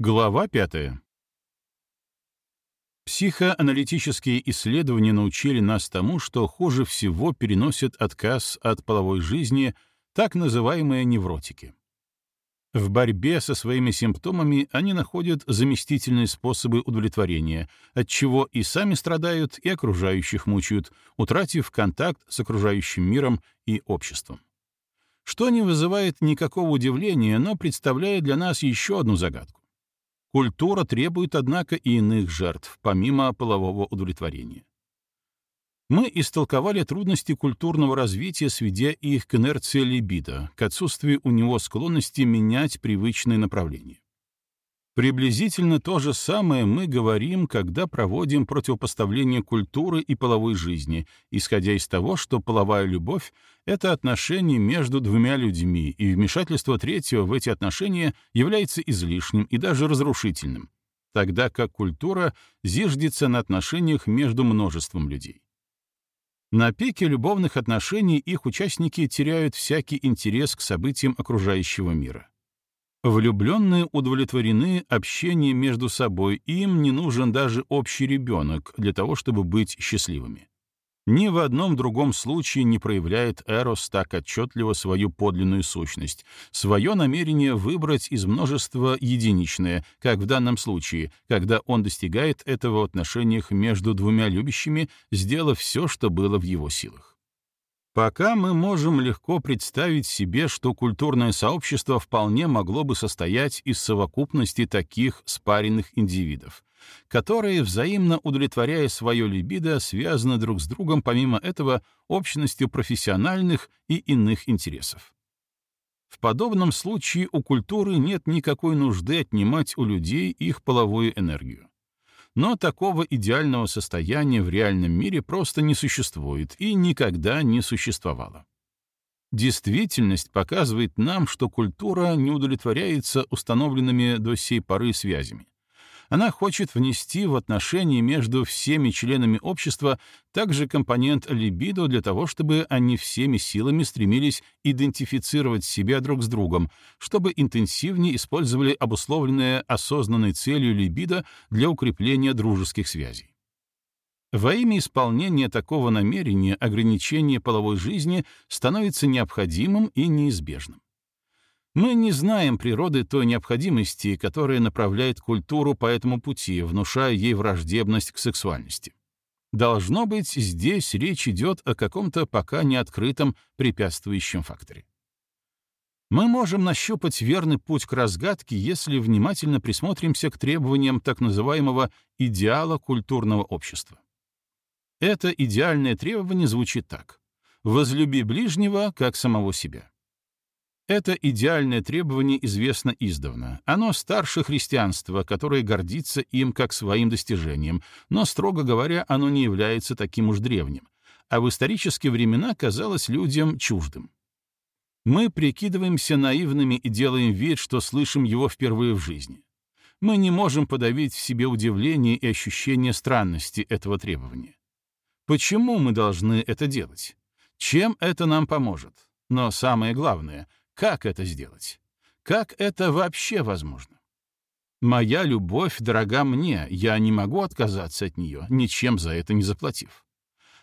Глава пятая. Психоаналитические исследования научили нас тому, что хуже всего переносят отказ от половой жизни так называемые невротики. В борьбе со своими симптомами они находят заместительные способы удовлетворения, от чего и сами страдают, и окружающих мучают, утратив контакт с окружающим миром и обществом. Что не вызывает никакого удивления, но представляет для нас еще одну загадку. Культура требует, однако, и иных жертв, помимо полового удовлетворения. Мы истолковали трудности культурного развития, сведя их к инерции либидо, к отсутствию у него склонности менять привычные направления. Приблизительно то же самое мы говорим, когда проводим противопоставление культуры и половой жизни, исходя из того, что половая любовь — это отношение между двумя людьми, и вмешательство третьего в эти отношения является излишним и даже разрушительным, тогда как культура зиждется на отношениях между множеством людей. На пике любовных отношений их участники теряют всякий интерес к событиям окружающего мира. Влюбленные удовлетворены общением между собой, им не нужен даже общий ребенок для того, чтобы быть счастливыми. Ни в одном другом случае не проявляет Эрос так отчетливо свою подлинную сущность, свое намерение выбрать из множества единичное, как в данном случае, когда он достигает этого в отношениях между двумя любящими, сделав все, что было в его силах. Пока мы можем легко представить себе, что культурное сообщество вполне могло бы состоять из совокупности таких спаренных индивидов, которые, взаимно удовлетворяя свое либидо, связаны друг с другом, помимо этого, общностью профессиональных и иных интересов. В подобном случае у культуры нет никакой нужды отнимать у людей их половую энергию. Но такого идеального состояния в реальном мире просто не существует и никогда не существовало. Действительность показывает нам, что культура не удовлетворяется установленными до сей поры связями. Она хочет внести в отношения между всеми членами общества также компонент либидо для того, чтобы они всеми силами стремились идентифицировать себя друг с другом, чтобы интенсивнее использовали обусловленное осознанной целью либидо для укрепления дружеских связей. Во имя исполнения такого намерения ограничение половой жизни становится необходимым и неизбежным. Мы не знаем природы той необходимости, которая направляет культуру по этому пути, внушая ей враждебность к сексуальности. Должно быть, здесь речь идет о каком-то пока не открытом препятствующем факторе. Мы можем нащупать верный путь к разгадке, если внимательно присмотримся к требованиям так называемого идеала культурного общества. Это идеальное требование звучит так. «Возлюби ближнего, как самого себя». Это идеальное требование известно издавна. Оно старше христианства, которое гордится им как своим достижением, но, строго говоря, оно не является таким уж древним, а в исторические времена казалось людям чуждым. Мы прикидываемся наивными и делаем вид, что слышим его впервые в жизни. Мы не можем подавить в себе удивление и ощущение странности этого требования. Почему мы должны это делать? Чем это нам поможет? Но самое главное — как это сделать? Как это вообще возможно? Моя любовь дорога мне, я не могу отказаться от нее, ничем за это не заплатив.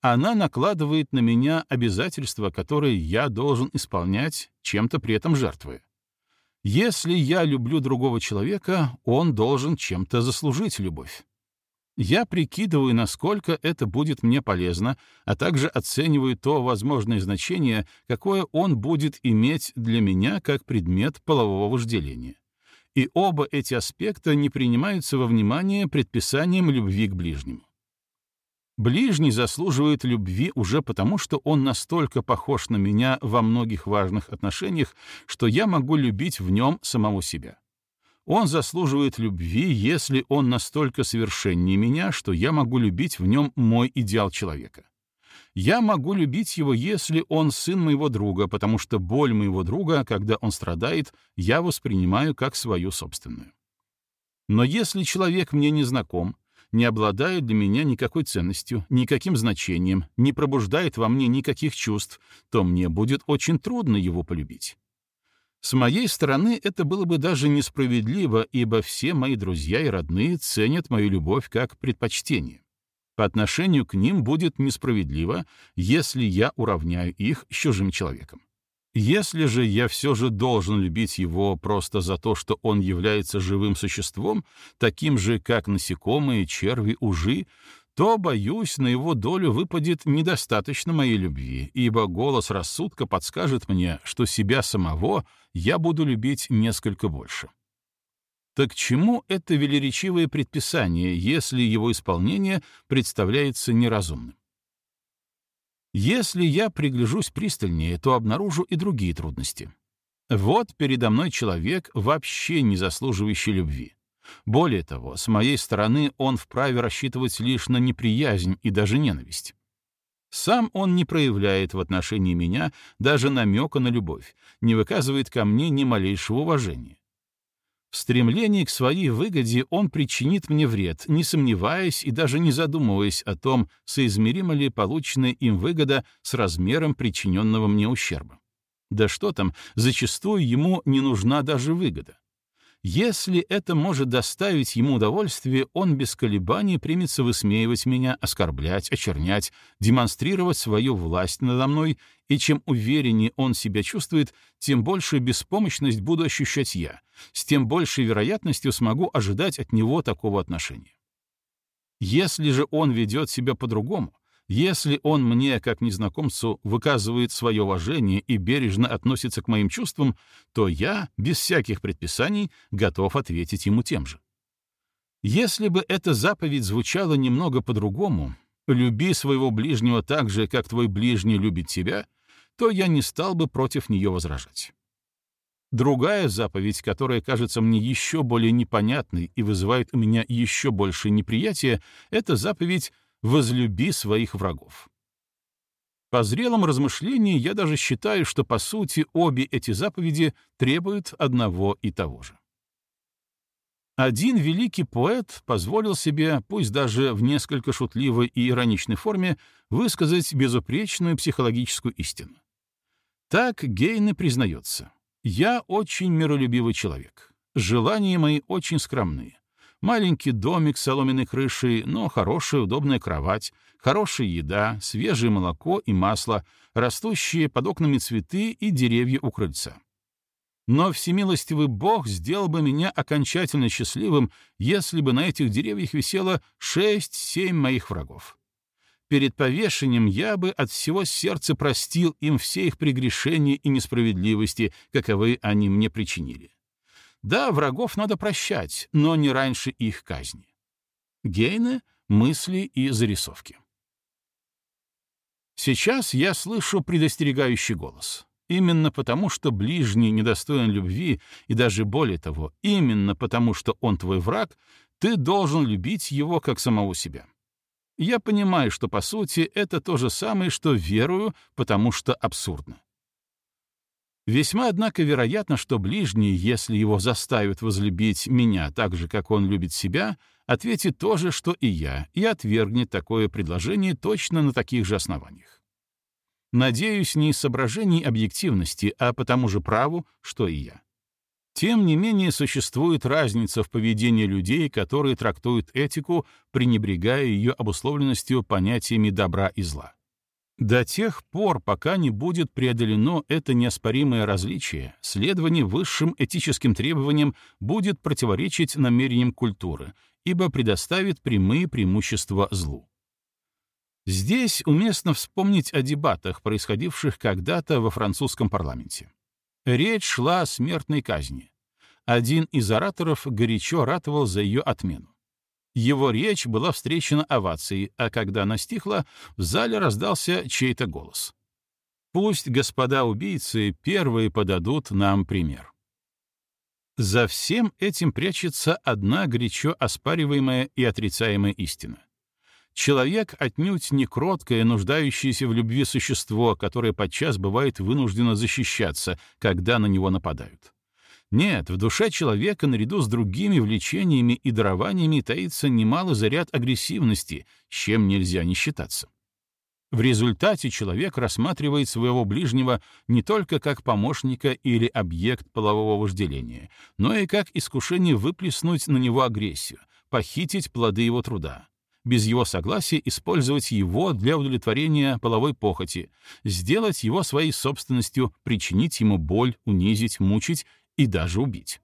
Она накладывает на меня обязательства, которые я должен исполнять, чем-то при этом жертвуя. Если я люблю другого человека, он должен чем-то заслужить любовь. Я прикидываю, насколько это будет мне полезно, а также оцениваю то возможное значение, какое он будет иметь для меня как предмет полового вожделения. И оба эти аспекта не принимаются во внимание предписанием любви к ближнему. Ближний заслуживает любви уже потому, что он настолько похож на меня во многих важных отношениях, что я могу любить в нем самого себя. Он заслуживает любви, если он настолько совершеннее меня, что я могу любить в нем мой идеал человека. Я могу любить его, если он сын моего друга, потому что боль моего друга, когда он страдает, я воспринимаю как свою собственную. Но если человек мне не знаком, не обладает для меня никакой ценностью, никаким значением, не пробуждает во мне никаких чувств, то мне будет очень трудно его полюбить. С моей стороны это было бы даже несправедливо, ибо все мои друзья и родные ценят мою любовь как предпочтение. По отношению к ним будет несправедливо, если я уравняю их с чужим человеком. Если же я все же должен любить его просто за то, что он является живым существом, таким же, как насекомые, черви, ужи, то, боюсь, на его долю выпадет недостаточно моей любви, ибо голос рассудка подскажет мне, что себя самого я буду любить несколько больше. Так чему это велеречивое предписание, если его исполнение представляется неразумным? Если я пригляжусь пристальнее, то обнаружу и другие трудности. Вот передо мной человек, вообще не заслуживающий любви. Более того, с моей стороны он вправе рассчитывать лишь на неприязнь и даже ненависть. Сам он не проявляет в отношении меня даже намека на любовь, не выказывает ко мне ни малейшего уважения. В стремлении к своей выгоде он причинит мне вред, не сомневаясь и даже не задумываясь о том, соизмерима ли полученная им выгода с размером причиненного мне ущерба. Да что там, зачастую ему не нужна даже выгода. Если это может доставить ему удовольствие, он без колебаний примется высмеивать меня, оскорблять, очернять, демонстрировать свою власть надо мной, и чем увереннее он себя чувствует, тем большую беспомощность буду ощущать я, с тем большей вероятностью смогу ожидать от него такого отношения. Если же он ведет себя по-другому, если он мне, как незнакомцу, выказывает свое уважение и бережно относится к моим чувствам, то я, без всяких предписаний, готов ответить ему тем же. Если бы эта заповедь звучала немного по-другому, «люби своего ближнего так же, как твой ближний любит тебя», то я не стал бы против нее возражать. Другая заповедь, которая кажется мне еще более непонятной и вызывает у меня еще больше неприятия, это заповедь возлюби своих врагов. По зрелом размышлении я даже считаю, что по сути обе эти заповеди требуют одного и того же. Один великий поэт позволил себе, пусть даже в несколько шутливой и ироничной форме, высказать безупречную психологическую истину. Так Гейне признается. «Я очень миролюбивый человек. Желания мои очень скромные. Маленький домик с соломенной крышей, но хорошая удобная кровать, хорошая еда, свежее молоко и масло, растущие под окнами цветы и деревья у крыльца. Но всемилостивый Бог сделал бы меня окончательно счастливым, если бы на этих деревьях висело шесть-семь моих врагов. Перед повешением я бы от всего сердца простил им все их прегрешения и несправедливости, каковы они мне причинили. Да, врагов надо прощать, но не раньше их казни. Гейне — мысли и зарисовки. Сейчас я слышу предостерегающий голос. Именно потому, что ближний недостоин любви, и даже более того, именно потому, что он твой враг, ты должен любить его как самого себя. Я понимаю, что, по сути, это то же самое, что верую, потому что абсурдно. Весьма, однако, вероятно, что ближний, если его заставят возлюбить меня так же, как он любит себя, ответит то же, что и я, и отвергнет такое предложение точно на таких же основаниях. Надеюсь, не из соображений объективности, а по тому же праву, что и я. Тем не менее, существует разница в поведении людей, которые трактуют этику, пренебрегая ее обусловленностью понятиями добра и зла. До тех пор, пока не будет преодолено это неоспоримое различие, следование высшим этическим требованиям будет противоречить намерениям культуры, ибо предоставит прямые преимущества злу. Здесь уместно вспомнить о дебатах, происходивших когда-то во французском парламенте. Речь шла о смертной казни. Один из ораторов горячо ратовал за ее отмену. Его речь была встречена овацией, а когда она стихла, в зале раздался чей-то голос. «Пусть господа убийцы первые подадут нам пример». За всем этим прячется одна горячо оспариваемая и отрицаемая истина. Человек отнюдь не кроткое, нуждающееся в любви существо, которое подчас бывает вынуждено защищаться, когда на него нападают. Нет, в душе человека наряду с другими влечениями и дарованиями таится немалый заряд агрессивности, с чем нельзя не считаться. В результате человек рассматривает своего ближнего не только как помощника или объект полового вожделения, но и как искушение выплеснуть на него агрессию, похитить плоды его труда, без его согласия использовать его для удовлетворения половой похоти, сделать его своей собственностью, причинить ему боль, унизить, мучить и даже убить.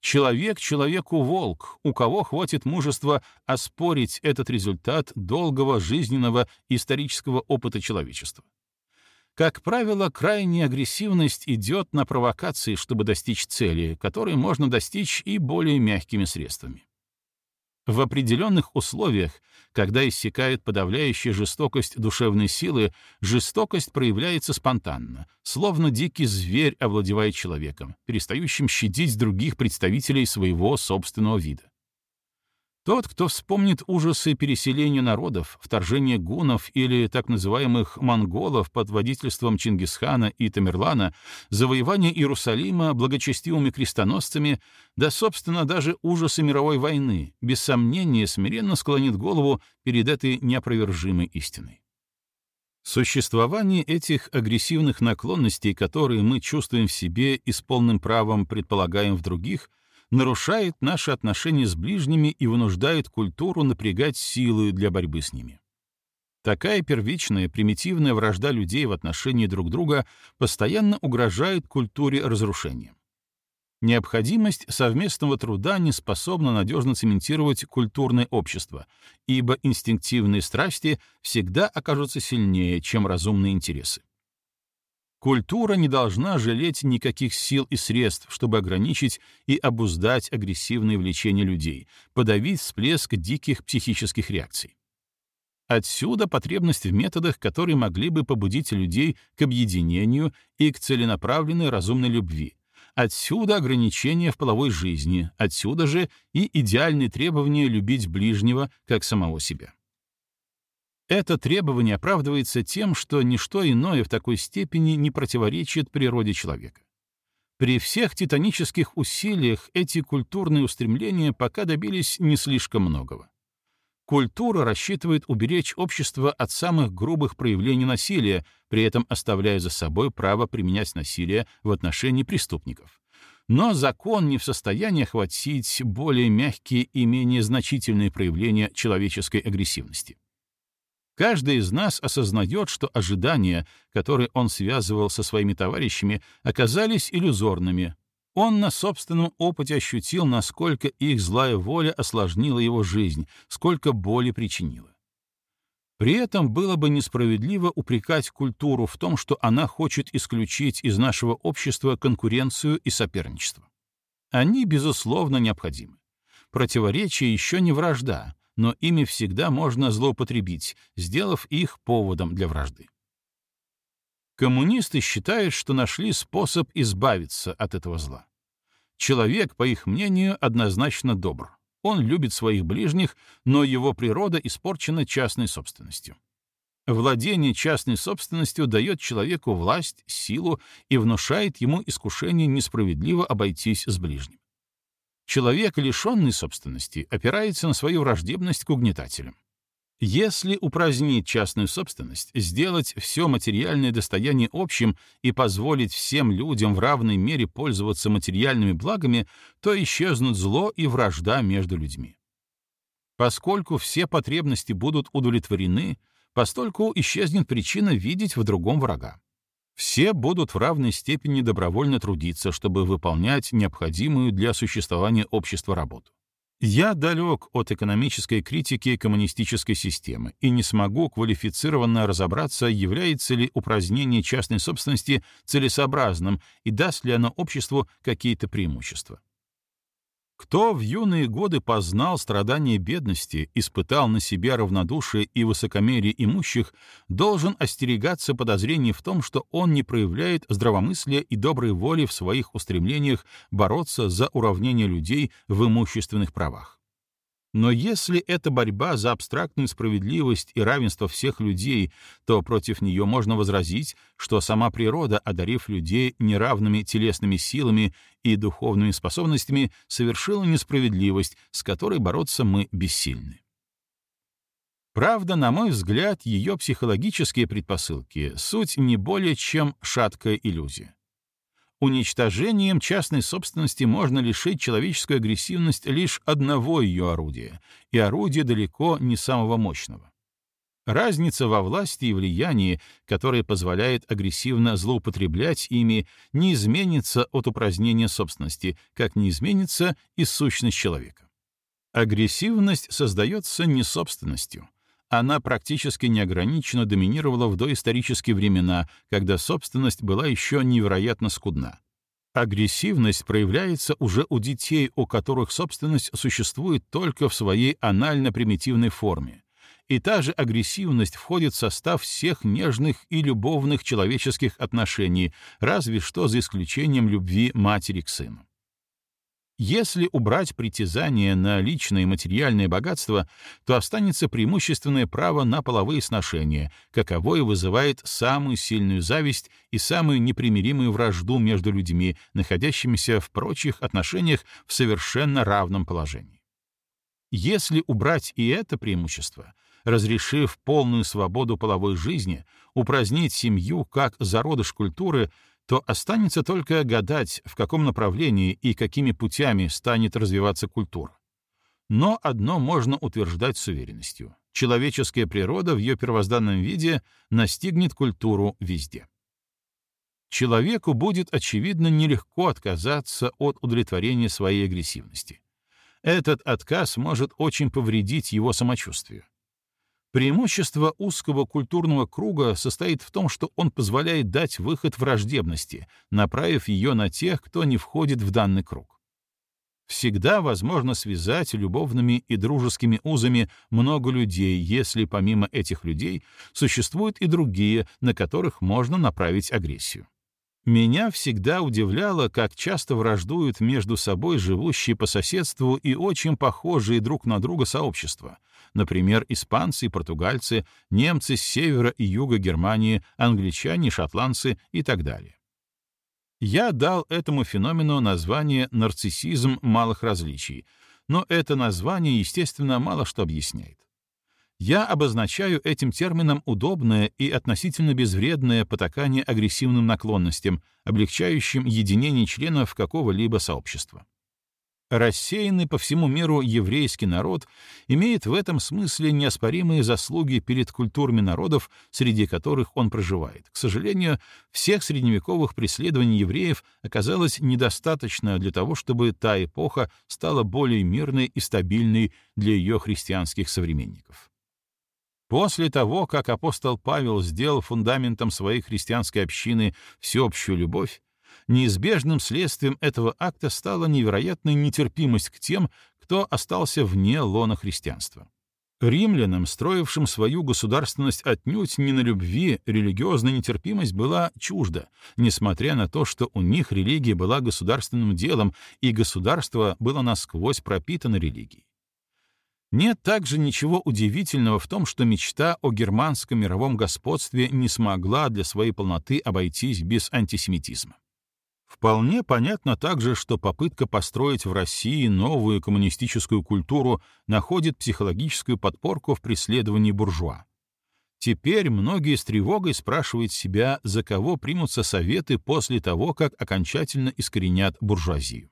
Человек человеку волк, у кого хватит мужества оспорить этот результат долгого жизненного исторического опыта человечества. Как правило, крайняя агрессивность идет на провокации, чтобы достичь цели, которой можно достичь и более мягкими средствами. В определенных условиях, когда иссякает подавляющая жестокость душевной силы, жестокость проявляется спонтанно, словно дикий зверь овладевает человеком, перестающим щадить других представителей своего собственного вида. Тот, кто вспомнит ужасы переселения народов, вторжения гунов или так называемых монголов под водительством Чингисхана и Тамерлана, завоевание Иерусалима благочестивыми крестоносцами, да, собственно, даже ужасы мировой войны, без сомнения смиренно склонит голову перед этой неопровержимой истиной. Существование этих агрессивных наклонностей, которые мы чувствуем в себе и с полным правом предполагаем в других — нарушает наши отношения с ближними и вынуждает культуру напрягать силы для борьбы с ними. Такая первичная, примитивная вражда людей в отношении друг друга постоянно угрожает культуре разрушения. Необходимость совместного труда не способна надежно цементировать культурное общество, ибо инстинктивные страсти всегда окажутся сильнее, чем разумные интересы. Культура не должна жалеть никаких сил и средств, чтобы ограничить и обуздать агрессивные влечения людей, подавить всплеск диких психических реакций. Отсюда потребность в методах, которые могли бы побудить людей к объединению и к целенаправленной разумной любви. Отсюда ограничения в половой жизни, отсюда же и идеальные требования любить ближнего как самого себя. Это требование оправдывается тем, что ничто иное в такой степени не противоречит природе человека. При всех титанических усилиях эти культурные устремления пока добились не слишком многого. Культура рассчитывает уберечь общество от самых грубых проявлений насилия, при этом оставляя за собой право применять насилие в отношении преступников. Но закон не в состоянии охватить более мягкие и менее значительные проявления человеческой агрессивности. Каждый из нас осознает, что ожидания, которые он связывал со своими товарищами, оказались иллюзорными. Он на собственном опыте ощутил, насколько их злая воля осложнила его жизнь, сколько боли причинила. При этом было бы несправедливо упрекать культуру в том, что она хочет исключить из нашего общества конкуренцию и соперничество. Они, безусловно, необходимы. Противоречие еще не вражда, но ими всегда можно злоупотребить, сделав их поводом для вражды. Коммунисты считают, что нашли способ избавиться от этого зла. Человек, по их мнению, однозначно добр. Он любит своих ближних, но его природа испорчена частной собственностью. Владение частной собственностью дает человеку власть, силу и внушает ему искушение несправедливо обойтись с ближним. Человек, лишенный собственности, опирается на свою враждебность к угнетателям. Если упразднить частную собственность, сделать все материальное достояние общим и позволить всем людям в равной мере пользоваться материальными благами, то исчезнут зло и вражда между людьми. Поскольку все потребности будут удовлетворены, постольку исчезнет причина видеть в другом врага. Все будут в равной степени добровольно трудиться, чтобы выполнять необходимую для существования общества работу. Я далек от экономической критики коммунистической системы и не смогу квалифицированно разобраться, является ли упразднение частной собственности целесообразным и даст ли оно обществу какие-то преимущества. Кто в юные годы познал страдания бедности, испытал на себе равнодушие и высокомерие имущих, должен остерегаться подозрений в том, что он не проявляет здравомыслия и доброй воли в своих устремлениях бороться за уравнение людей в имущественных правах. Но если это борьба за абстрактную справедливость и равенство всех людей, то против нее можно возразить, что сама природа, одарив людей неравными телесными силами и духовными способностями, совершила несправедливость, с которой бороться мы бессильны. Правда, на мой взгляд, ее психологические предпосылки — суть не более чем шаткая иллюзия. Уничтожением частной собственности можно лишить человеческую агрессивность лишь одного ее орудия, и орудия далеко не самого мощного. Разница во власти и влиянии, которая позволяет агрессивно злоупотреблять ими, не изменится от упразднения собственности, как не изменится и сущность человека. Агрессивность создается не собственностью, она практически неограниченно доминировала в доисторические времена, когда собственность была еще невероятно скудна. Агрессивность проявляется уже у детей, у которых собственность существует только в своей анально-примитивной форме. И та же агрессивность входит в состав всех нежных и любовных человеческих отношений, разве что за исключением любви матери к сыну. Если убрать притязание на личное материальное богатство, то останется преимущественное право на половые сношения, каковое вызывает самую сильную зависть и самую непримиримую вражду между людьми, находящимися в прочих отношениях в совершенно равном положении. Если убрать и это преимущество, разрешив полную свободу половой жизни, упразднить семью как зародыш культуры, то останется только гадать, в каком направлении и какими путями станет развиваться культура. Но одно можно утверждать с уверенностью. Человеческая природа в ее первозданном виде настигнет культуру везде. Человеку будет, очевидно, нелегко отказаться от удовлетворения своей агрессивности. Этот отказ может очень повредить его самочувствию. Преимущество узкого культурного круга состоит в том, что он позволяет дать выход враждебности, направив ее на тех, кто не входит в данный круг. Всегда возможно связать любовными и дружескими узами много людей, если помимо этих людей существуют и другие, на которых можно направить агрессию. Меня всегда удивляло, как часто враждуют между собой живущие по соседству и очень похожие друг на друга сообщества, например, испанцы и португальцы, немцы с севера и юга Германии, англичане, шотландцы и так далее. Я дал этому феномену название «нарциссизм малых различий», но это название, естественно, мало что объясняет. Я обозначаю этим термином удобное и относительно безвредное потакание агрессивным наклонностям, облегчающим единение членов какого-либо сообщества. Рассеянный по всему миру еврейский народ имеет в этом смысле неоспоримые заслуги перед культурами народов, среди которых он проживает. К сожалению, всех средневековых преследований евреев оказалось недостаточно для того, чтобы та эпоха стала более мирной и стабильной для ее христианских современников. После того, как апостол Павел сделал фундаментом своей христианской общины всеобщую любовь, неизбежным следствием этого акта стала невероятная нетерпимость к тем, кто остался вне лона христианства. Римлянам, строившим свою государственность отнюдь не на любви, религиозная нетерпимость была чужда, несмотря на то, что у них религия была государственным делом, и государство было насквозь пропитано религией. Нет также ничего удивительного в том, что мечта о германском мировом господстве не смогла для своей полноты обойтись без антисемитизма. Вполне понятно также, что попытка построить в России новую коммунистическую культуру находит психологическую подпорку в преследовании буржуа. Теперь многие с тревогой спрашивают себя, за кого примутся советы после того, как окончательно искоренят буржуазию.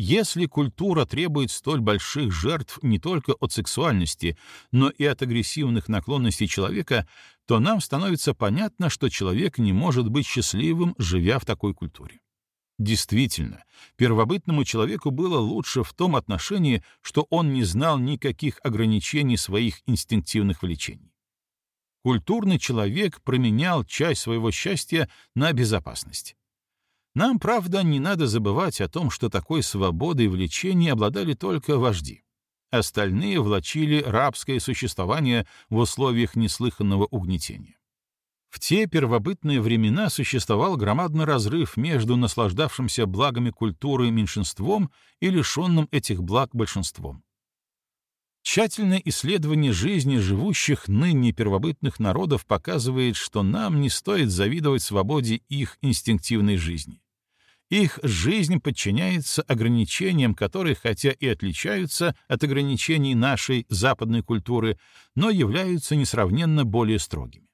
Если культура требует столь больших жертв не только от сексуальности, но и от агрессивных наклонностей человека, то нам становится понятно, что человек не может быть счастливым, живя в такой культуре. Действительно, первобытному человеку было лучше в том отношении, что он не знал никаких ограничений своих инстинктивных влечений. Культурный человек променял часть своего счастья на безопасность. Нам, правда, не надо забывать о том, что такой свободой влечения обладали только вожди. Остальные влачили рабское существование в условиях неслыханного угнетения. В те первобытные времена существовал громадный разрыв между наслаждавшимся благами культуры меньшинством и лишенным этих благ большинством. Тщательное исследование жизни живущих ныне первобытных народов показывает, что нам не стоит завидовать свободе их инстинктивной жизни. Их жизнь подчиняется ограничениям, которые хотя и отличаются от ограничений нашей западной культуры, но являются несравненно более строгими.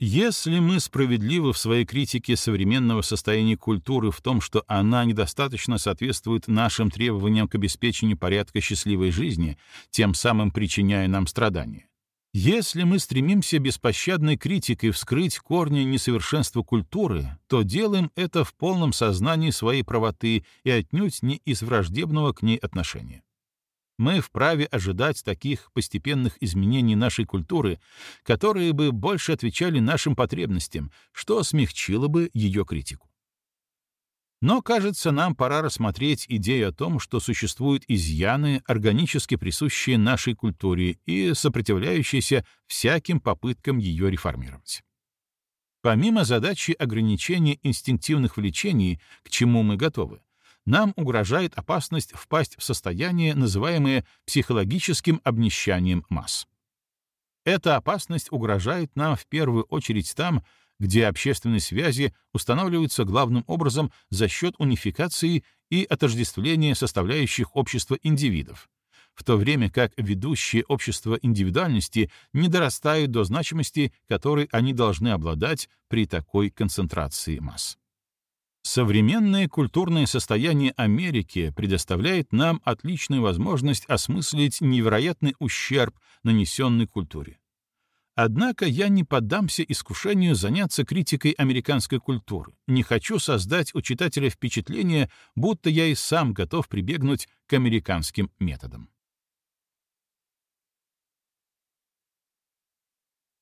Если мы справедливы в своей критике современного состояния культуры в том, что она недостаточно соответствует нашим требованиям к обеспечению порядка счастливой жизни, тем самым причиняя нам страдания, если мы стремимся беспощадной критикой вскрыть корни несовершенства культуры, то делаем это в полном сознании своей правоты и отнюдь не из враждебного к ней отношения. Мы вправе ожидать таких постепенных изменений нашей культуры, которые бы больше отвечали нашим потребностям, что смягчило бы ее критику. Но, кажется, нам пора рассмотреть идею о том, что существуют изъяны, органически присущие нашей культуре и сопротивляющиеся всяким попыткам ее реформировать. Помимо задачи ограничения инстинктивных влечений, к чему мы готовы, нам угрожает опасность впасть в состояние, называемое психологическим обнищанием масс. Эта опасность угрожает нам в первую очередь там, где общественные связи устанавливаются главным образом за счет унификации и отождествления составляющих общества индивидов, в то время как ведущие общества индивидуальности не дорастают до значимости, которой они должны обладать при такой концентрации масс. Современное культурное состояние Америки предоставляет нам отличную возможность осмыслить невероятный ущерб, нанесенный культуре. Однако я не поддамся искушению заняться критикой американской культуры, не хочу создать у читателя впечатление, будто я и сам готов прибегнуть к американским методам.